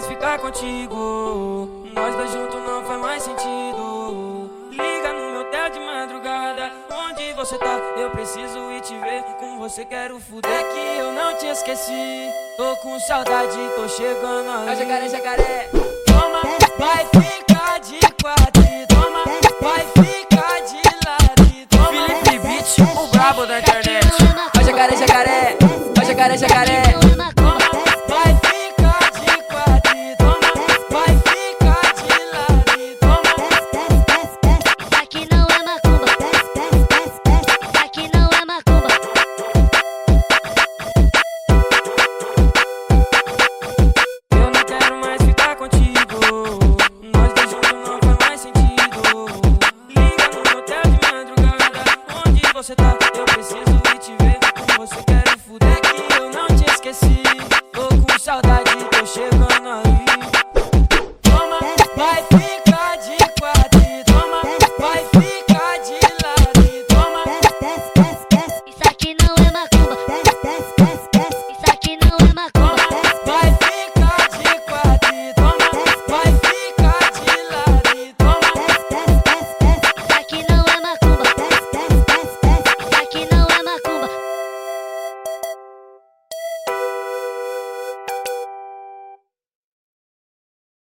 mais ficar contigo. Nós dois juntos não faz mais sentido. Liga no meu hotel de madrugada. Onde você tá? Eu preciso ir te ver. Com você quero fuder. É que eu não te esqueci. Tô com saudade, tô chegando ali. É jacaré, jacaré. Toma, vai ficar de quatro. Toma, vai ficar de lado. Toma. Felipe Beach, o brabo da internet. É jacaré, jacaré. É jacaré, jacaré. Você tá?